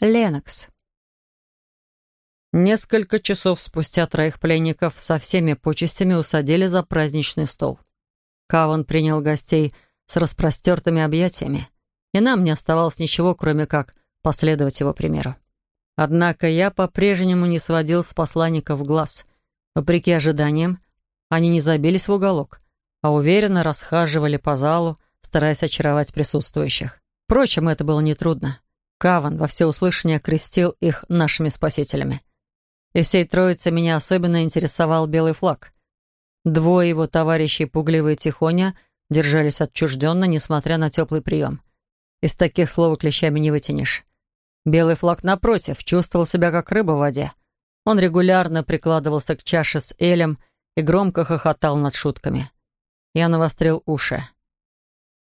Ленокс. Несколько часов спустя троих пленников со всеми почестями усадили за праздничный стол. Каван принял гостей с распростертыми объятиями, и нам не оставалось ничего, кроме как последовать его примеру. Однако я по-прежнему не сводил с посланников глаз. Вопреки ожиданиям, они не забились в уголок, а уверенно расхаживали по залу, стараясь очаровать присутствующих. Впрочем, это было нетрудно. Каван во всеуслышание окрестил их нашими спасителями. И всей троицы меня особенно интересовал белый флаг. Двое его товарищей, пугливые тихоня, держались отчужденно, несмотря на теплый прием. Из таких слов клещами не вытянешь. Белый флаг, напротив, чувствовал себя как рыба в воде. Он регулярно прикладывался к чаше с элем и громко хохотал над шутками. Я навострил уши.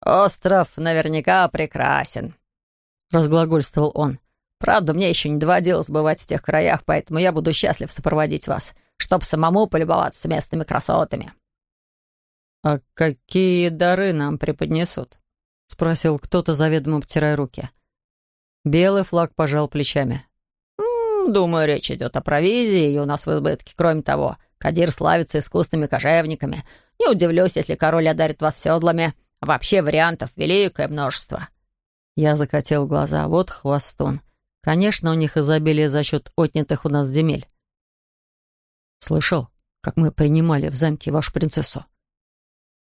«Остров наверняка прекрасен», — разглагольствовал он. «Правда, мне еще не доводилось бывать в тех краях, поэтому я буду счастлив сопроводить вас, чтоб самому полюбоваться местными красотами». «А какие дары нам преподнесут?» — спросил кто-то, заведомо обтирая руки. Белый флаг пожал плечами. «М -м, «Думаю, речь идет о провизии, и у нас в избытке. Кроме того, Кадир славится искусными кожевниками. Не удивлюсь, если король одарит вас седлами. Вообще вариантов великое множество». Я закатил глаза. Вот хвостун. Конечно, у них изобилие за счет отнятых у нас земель. «Слышал, как мы принимали в замке вашу принцессу?»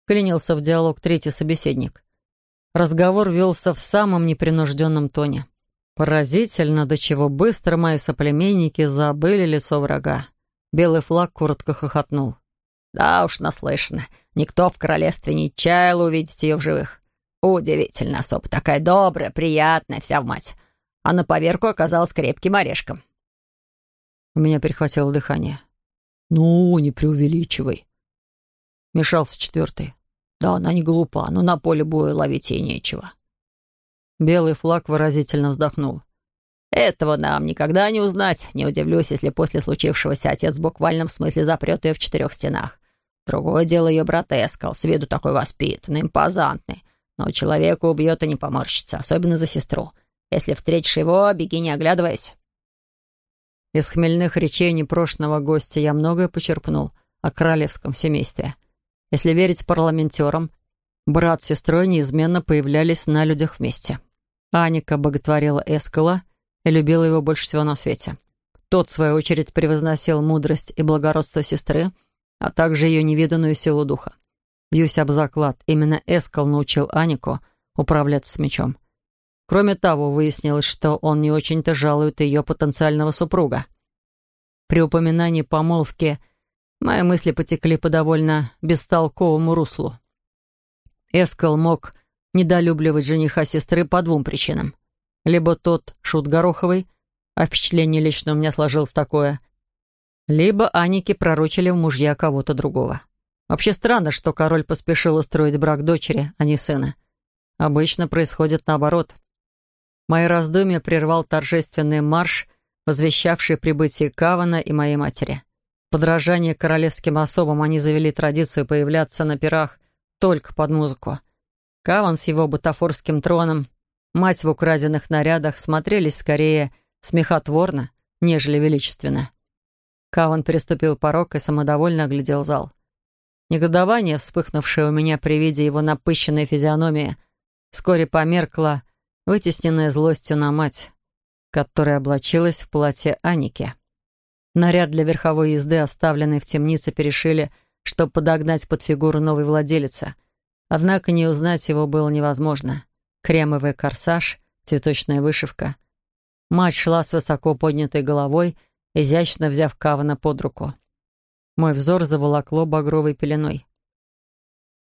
Клянился в диалог третий собеседник. Разговор велся в самом непринужденном тоне. Поразительно, до чего быстро мои соплеменники забыли лицо врага. Белый флаг коротко хохотнул. «Да уж, наслышано. Никто в королевстве не чаял увидеть ее в живых. Удивительно, особо такая добрая, приятная, вся в мать. А на поверку оказалась крепким орешком. У меня перехватило дыхание. «Ну, не преувеличивай». Мешался четвертый. «Да, она не глупа, но на поле боя ловить ей нечего». Белый флаг выразительно вздохнул. «Этого нам никогда не узнать. Не удивлюсь, если после случившегося отец в буквальном смысле запрет ее в четырех стенах. Другое дело ее брат Эскал, с виду такой воспитанный, импозантный. Но человека убьет и не поморщится, особенно за сестру. Если встретишь его, беги не оглядываясь». Из хмельных речей непрошенного гостя я многое почерпнул о королевском семействе. Если верить парламентерам, брат с сестрой неизменно появлялись на людях вместе. Аника боготворила Эскала и любила его больше всего на свете. Тот, в свою очередь, превозносил мудрость и благородство сестры, а также ее невиданную силу духа. Бьюсь об заклад, именно Эскал научил Анику управляться с мечом. Кроме того, выяснилось, что он не очень-то жалует ее потенциального супруга. При упоминании помолвки мои мысли потекли по довольно бестолковому руслу. Эскал мог недолюбливать жениха сестры по двум причинам. Либо тот шут Гороховый, а впечатление лично у меня сложилось такое, либо Анике пророчили в мужья кого-то другого. Вообще странно, что король поспешил устроить брак дочери, а не сына. Обычно происходит наоборот. Мои раздумья прервал торжественный марш, возвещавший прибытие Кавана и моей матери. Подражание королевским особам они завели традицию появляться на пирах только под музыку. Каван с его бутафорским троном, мать в украденных нарядах смотрелись скорее смехотворно, нежели величественно. Каван переступил порог и самодовольно оглядел зал. Негодование, вспыхнувшее у меня при виде его напыщенной физиономии, вскоре померкло, вытесненное злостью на мать, которая облачилась в платье Аники. Наряд для верховой езды, оставленный в темнице, перешили, чтобы подогнать под фигуру новой владелицы. Однако не узнать его было невозможно. Кремовый корсаж, цветочная вышивка. Мать шла с высоко поднятой головой, изящно взяв Кавана под руку. Мой взор заволокло багровой пеленой.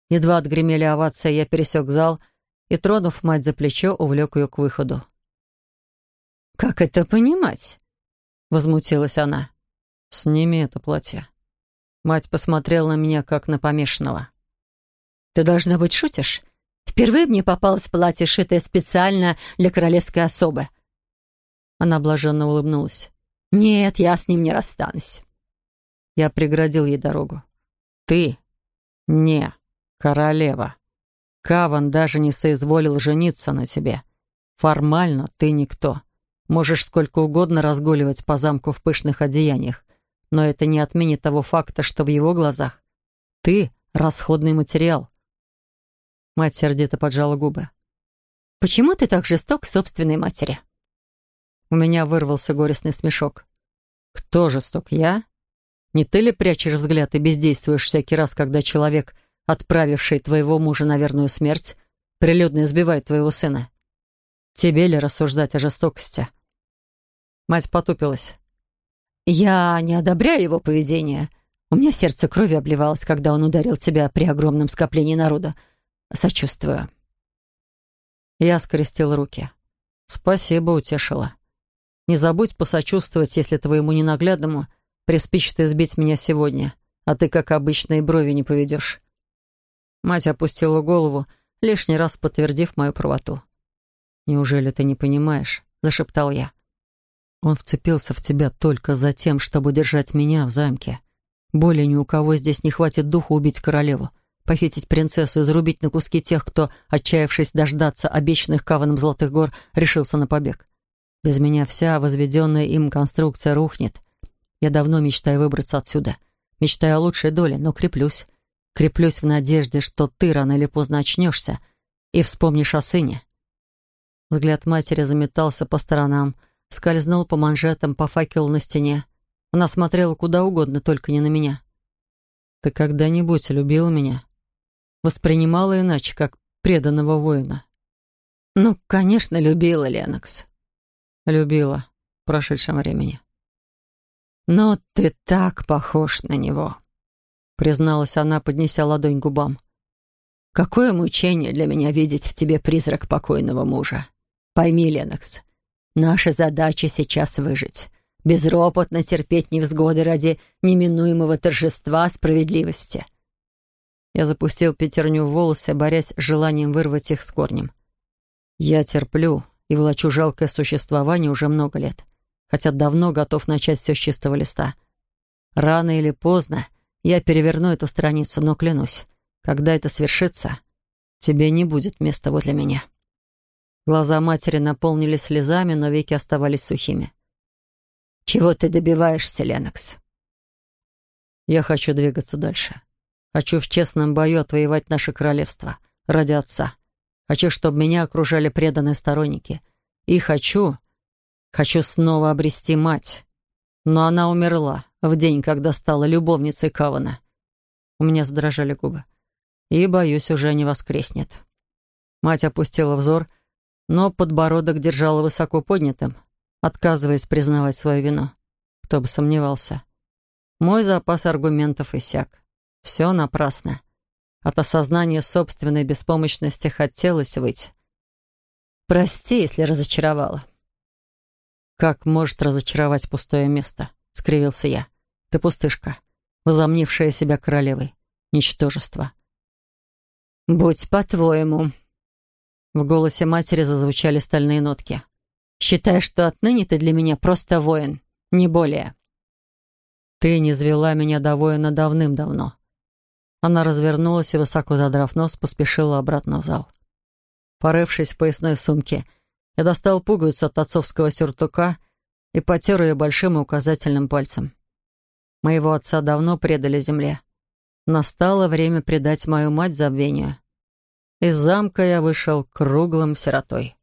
Едва отгремели овации, я пересек зал и, тронув мать за плечо, увлек ее к выходу. «Как это понимать?» — возмутилась она. «Сними это платье». Мать посмотрела на меня, как на помешанного. «Ты, должна быть, шутишь? Впервые мне попалось платье, шитое специально для королевской особы». Она блаженно улыбнулась. «Нет, я с ним не расстанусь». Я преградил ей дорогу. «Ты не королева. Каван даже не соизволил жениться на тебе. Формально ты никто. Можешь сколько угодно разгуливать по замку в пышных одеяниях, но это не отменит того факта, что в его глазах ты — расходный материал. Мать сердито поджала губы. «Почему ты так жесток к собственной матери?» У меня вырвался горестный смешок. «Кто жесток, я? Не ты ли прячешь взгляд и бездействуешь всякий раз, когда человек, отправивший твоего мужа на верную смерть, прилюдно избивает твоего сына? Тебе ли рассуждать о жестокости?» Мать потупилась. «Я не одобряю его поведение. У меня сердце крови обливалось, когда он ударил тебя при огромном скоплении народа. Сочувствую». Я скрестил руки. «Спасибо, утешила. Не забудь посочувствовать, если твоему ненаглядному приспичит избить меня сегодня, а ты, как обычно, и брови не поведешь». Мать опустила голову, лишний раз подтвердив мою правоту. «Неужели ты не понимаешь?» — зашептал я. «Он вцепился в тебя только за тем, чтобы держать меня в замке. Более ни у кого здесь не хватит духу убить королеву похитить принцессу и зарубить на куски тех, кто, отчаявшись дождаться обещанных Каваном Золотых гор, решился на побег. Без меня вся возведенная им конструкция рухнет. Я давно мечтаю выбраться отсюда. Мечтаю о лучшей доле, но креплюсь. Креплюсь в надежде, что ты рано или поздно очнешься и вспомнишь о сыне. Взгляд матери заметался по сторонам, скользнул по манжетам, по факелу на стене. Она смотрела куда угодно, только не на меня. «Ты когда-нибудь любил меня?» воспринимала иначе, как преданного воина. «Ну, конечно, любила Ленокс». «Любила в прошедшем времени». «Но ты так похож на него», — призналась она, поднеся ладонь к губам. «Какое мучение для меня видеть в тебе призрак покойного мужа. Пойми, Ленокс, наша задача сейчас выжить, безропотно терпеть невзгоды ради неминуемого торжества справедливости». Я запустил пятерню в волосы, борясь с желанием вырвать их с корнем. Я терплю и влачу жалкое существование уже много лет, хотя давно готов начать все с чистого листа. Рано или поздно я переверну эту страницу, но клянусь, когда это свершится, тебе не будет места возле меня. Глаза матери наполнились слезами, но веки оставались сухими. «Чего ты добиваешься, Ленокс?» «Я хочу двигаться дальше. Хочу в честном бою отвоевать наше королевство ради отца. Хочу, чтобы меня окружали преданные сторонники. И хочу... Хочу снова обрести мать. Но она умерла в день, когда стала любовницей Кавана. У меня задрожали губы. И, боюсь, уже не воскреснет. Мать опустила взор, но подбородок держала высоко поднятым, отказываясь признавать свою вину. Кто бы сомневался. Мой запас аргументов иссяк. Все напрасно. От осознания собственной беспомощности хотелось выйти. «Прости, если разочаровала». «Как может разочаровать пустое место?» — скривился я. «Ты пустышка, возомнившая себя королевой. Ничтожество». «Будь по-твоему». В голосе матери зазвучали стальные нотки. «Считай, что отныне ты для меня просто воин, не более». «Ты не звела меня до воина давным-давно. Она развернулась и, высоко задрав нос, поспешила обратно в зал. Порывшись в поясной сумке, я достал пуговицу от отцовского сюртука и потер ее большим и указательным пальцем. Моего отца давно предали земле. Настало время предать мою мать забвению. Из замка я вышел круглым сиротой.